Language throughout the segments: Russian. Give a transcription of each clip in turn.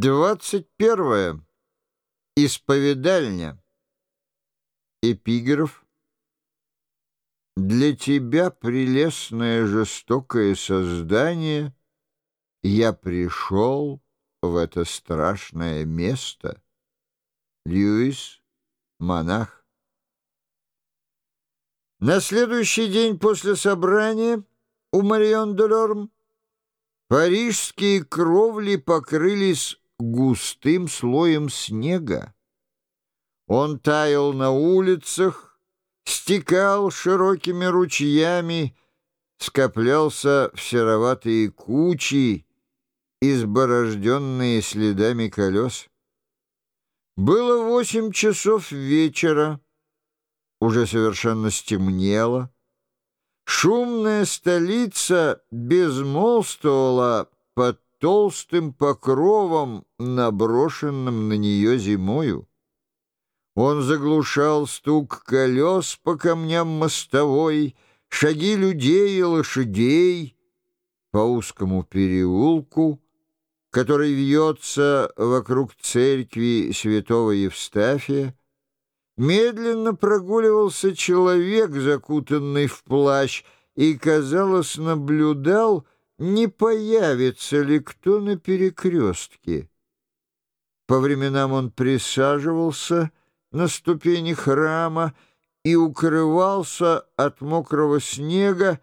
Двадцать первое. Исповедальня. Эпиграф. Для тебя, прелестное жестокое создание, Я пришел в это страшное место. Льюис, монах. На следующий день после собрания у Марион Делорм Парижские кровли покрылись густым слоем снега. Он таял на улицах, стекал широкими ручьями, скоплялся в сероватые кучи, изборожденные следами колес. Было восемь часов вечера, уже совершенно стемнело, Шумная столица безмолвствовала толстым покровом, наброшенным на нее зимою. Он заглушал стук колес по камням мостовой, шаги людей и лошадей по узкому переулку, который вьется вокруг церкви святого Евстафия, Медленно прогуливался человек, закутанный в плащ, и, казалось, наблюдал, не появится ли кто на перекрестке. По временам он присаживался на ступени храма и укрывался от мокрого снега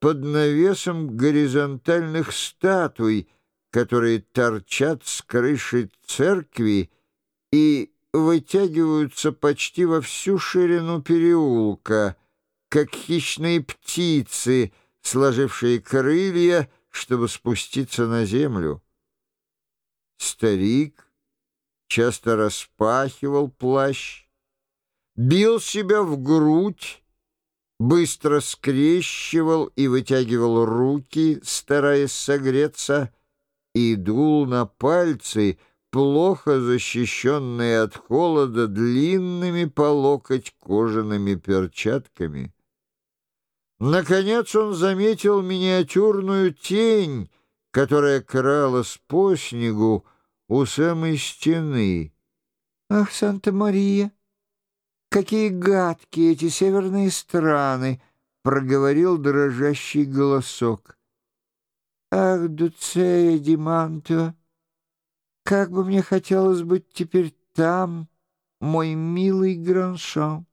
под навесом горизонтальных статуй, которые торчат с крыши церкви и вытягиваются почти во всю ширину переулка, как хищные птицы, сложившие крылья, чтобы спуститься на землю. Старик часто распахивал плащ, бил себя в грудь, быстро скрещивал и вытягивал руки, стараясь согреться, и дул на пальцы — плохо защищенные от холода длинными по локоть кожаными перчатками. Наконец он заметил миниатюрную тень, которая кралась по снегу у самой стены. «Ах, Санта-Мария! Какие гадкие эти северные страны!» — проговорил дрожащий голосок. «Ах, Дуцея Димантуа!» Как бы мне хотелось быть теперь там, мой милый Граншан.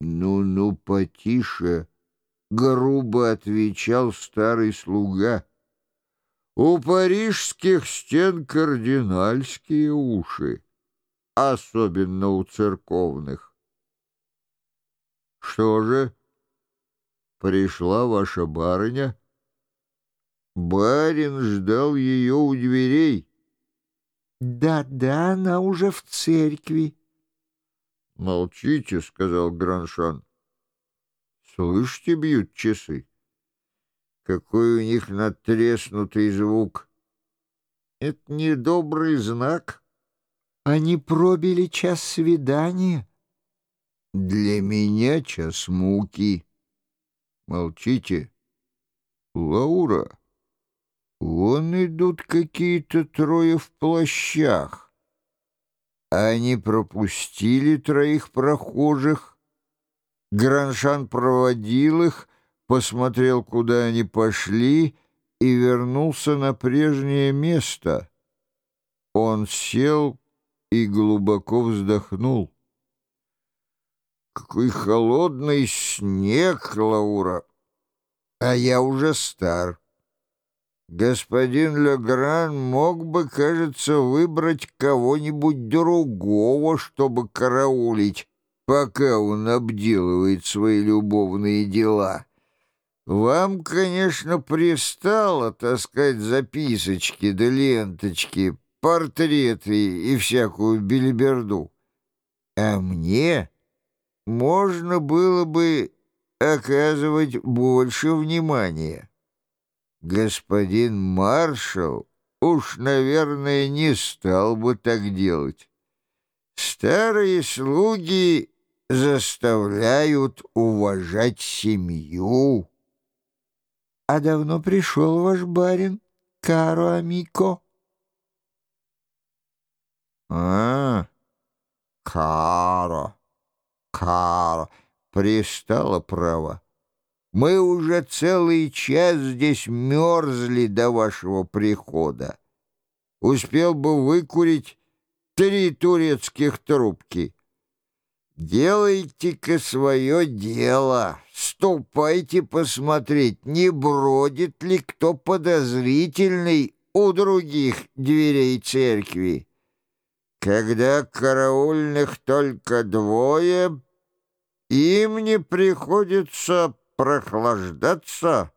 «Ну-ну, потише!» — грубо отвечал старый слуга. «У парижских стен кардинальские уши, особенно у церковных. Что же, пришла ваша барыня?» Барин ждал ее у дверей. «Да-да, она уже в церкви». «Молчите», — сказал Граншан. «Слышите, бьют часы? Какой у них натреснутый звук! Это недобрый знак. Они пробили час свидания. Для меня час муки. Молчите. Лаура». Вон идут какие-то трое в плащах. Они пропустили троих прохожих. Граншан проводил их, посмотрел, куда они пошли, и вернулся на прежнее место. Он сел и глубоко вздохнул. «Какой холодный снег, Лаура! А я уже стар». Господин Легран мог бы, кажется, выбрать кого-нибудь другого, чтобы караулить, пока он обделывает свои любовные дела. Вам, конечно, пристало таскать записочки да ленточки, портреты и всякую белиберду. А мне можно было бы оказывать больше внимания господин маршал уж, наверное, не стал бы так делать. Старые слуги заставляют уважать семью. — А давно пришел ваш барин, Каро Амико? А, Каро, Каро, пристало право. Мы уже целый час здесь мерзли до вашего прихода. Успел бы выкурить три турецких трубки. Делайте-ка свое дело, ступайте посмотреть, не бродит ли кто подозрительный у других дверей церкви. Когда караульных только двое, им не приходится прохлаждаться.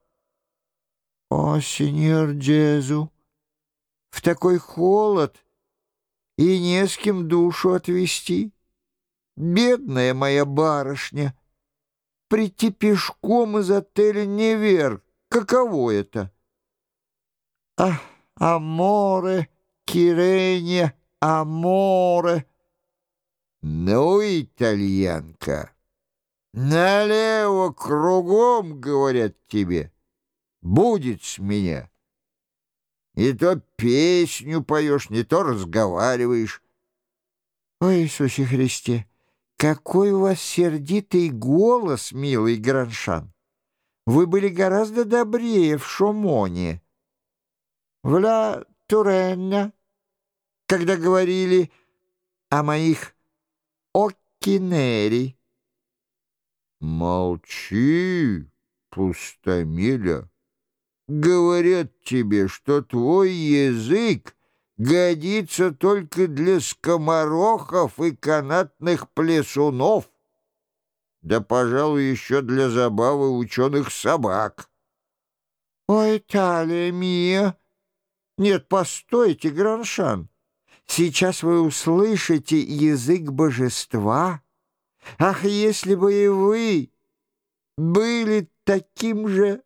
О, сеньор Джезу, в такой холод и не с кем душу отвести. Бедная моя барышня, прийти пешком из отеля Невер, каково это? Ах, аморе, киренья, аморе. Ну, итальянка, налево кругом, говорят тебе, будет с меня. И то песню поешь, не то разговариваешь. Ой, Иисусе Христе! Какой у вас сердитый голос, милый Граншан! Вы были гораздо добрее в Шомоне. В Ла Туренна, когда говорили о моих оккинери. Молчи, пустомеля. Говорят тебе, что твой язык годится только для скоморохов и канатных плесунов, да, пожалуй, еще для забавы ученых собак. Ой, Талия Мия! Нет, постойте, Граншан. Сейчас вы услышите язык божества. Ах, если бы и вы были таким же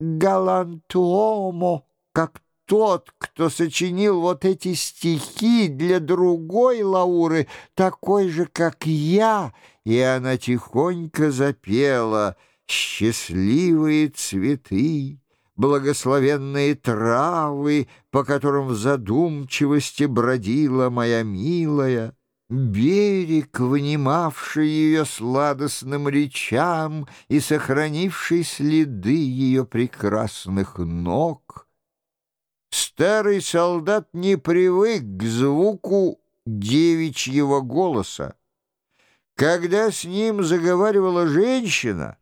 галантуомо, как тот, кто сочинил вот эти стихи для другой Лауры, такой же, как я, и она тихонько запела «Счастливые цветы» благословенные травы, по которым в задумчивости бродила моя милая, берег, внимавший ее сладостным речам и сохранивший следы ее прекрасных ног — Старый солдат не привык к звуку девичьего голоса. Когда с ним заговаривала женщина,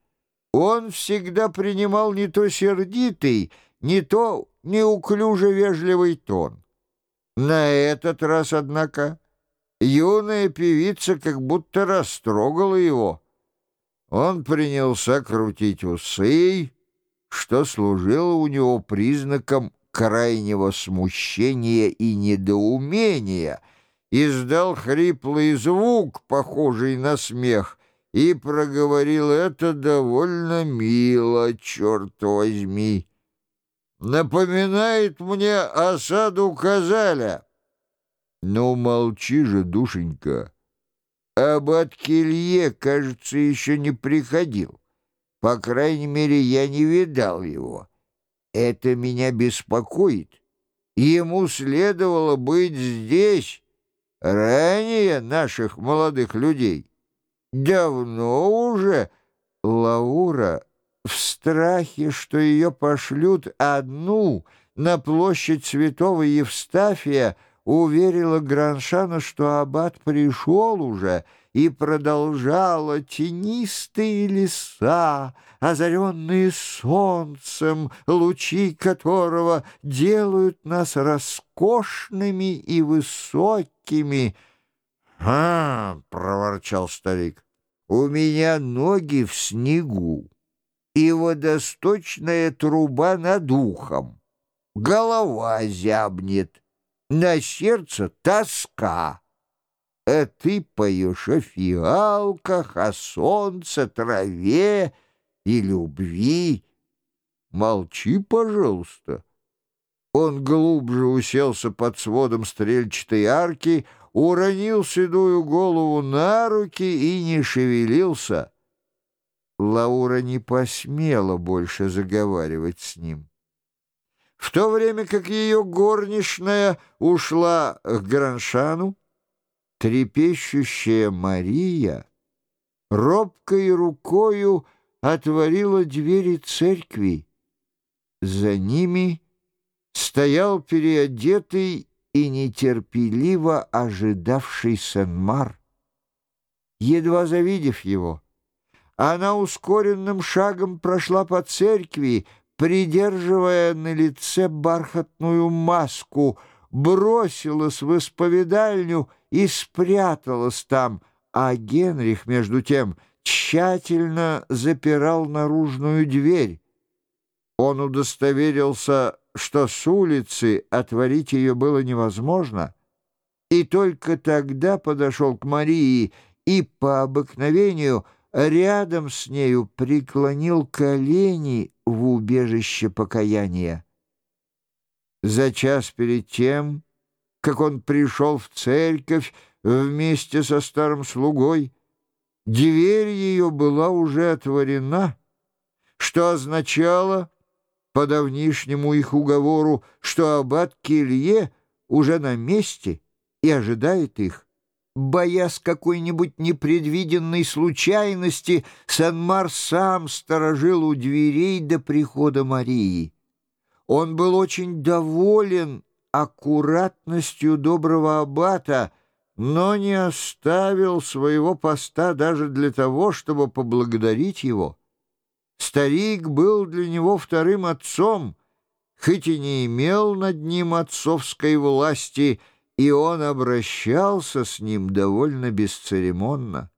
он всегда принимал не то сердитый, не то неуклюже вежливый тон. На этот раз, однако, юная певица как будто растрогала его. Он принялся крутить усы, что служило у него признаком крайнего смущения и недоумения, издал хриплый звук, похожий на смех, и проговорил это довольно мило, черт возьми. Напоминает мне осаду Казаля. Ну, молчи же, душенька. Об Аткелье, кажется, еще не приходил. По крайней мере, я не видал его. Это меня беспокоит. Ему следовало быть здесь ранее наших молодых людей. Давно уже Лаура в страхе, что ее пошлют одну на площадь святого Евстафия, уверила Граншана, что аббат пришел уже и продолжала тенистые леса, озаренные солнцем, лучи которого делают нас роскошными и высокими. «А, — проворчал старик, — у меня ноги в снегу и водосточная труба над ухом, голова зябнет, на сердце тоска» а ты поешь о фиалках, о солнце, траве и любви. Молчи, пожалуйста. Он глубже уселся под сводом стрельчатой арки, уронил седую голову на руки и не шевелился. Лаура не посмела больше заговаривать с ним. В то время как ее горничная ушла к Граншану, трепещущая Мария робкой рукою отворила двери церкви. За ними стоял переодетый и нетерпеливо ожидавший Сен-Мар. Едва завидев его, она ускоренным шагом прошла по церкви, придерживая на лице бархатную маску, бросилась в исповедальню и спряталась там, а Генрих, между тем, тщательно запирал наружную дверь. Он удостоверился, что с улицы отворить ее было невозможно, и только тогда подошел к Марии и по обыкновению рядом с нею преклонил колени в убежище покаяния. За час перед тем, как он пришел в церковь вместе со старым слугой, дверь ее была уже отворена, что означало, по давнишнему их уговору, что аббат Келье уже на месте и ожидает их. Боясь какой-нибудь непредвиденной случайности, Санмар сам сторожил у дверей до прихода Марии. Он был очень доволен аккуратностью доброго аббата, но не оставил своего поста даже для того, чтобы поблагодарить его. Старик был для него вторым отцом, хоть и не имел над ним отцовской власти, и он обращался с ним довольно бесцеремонно.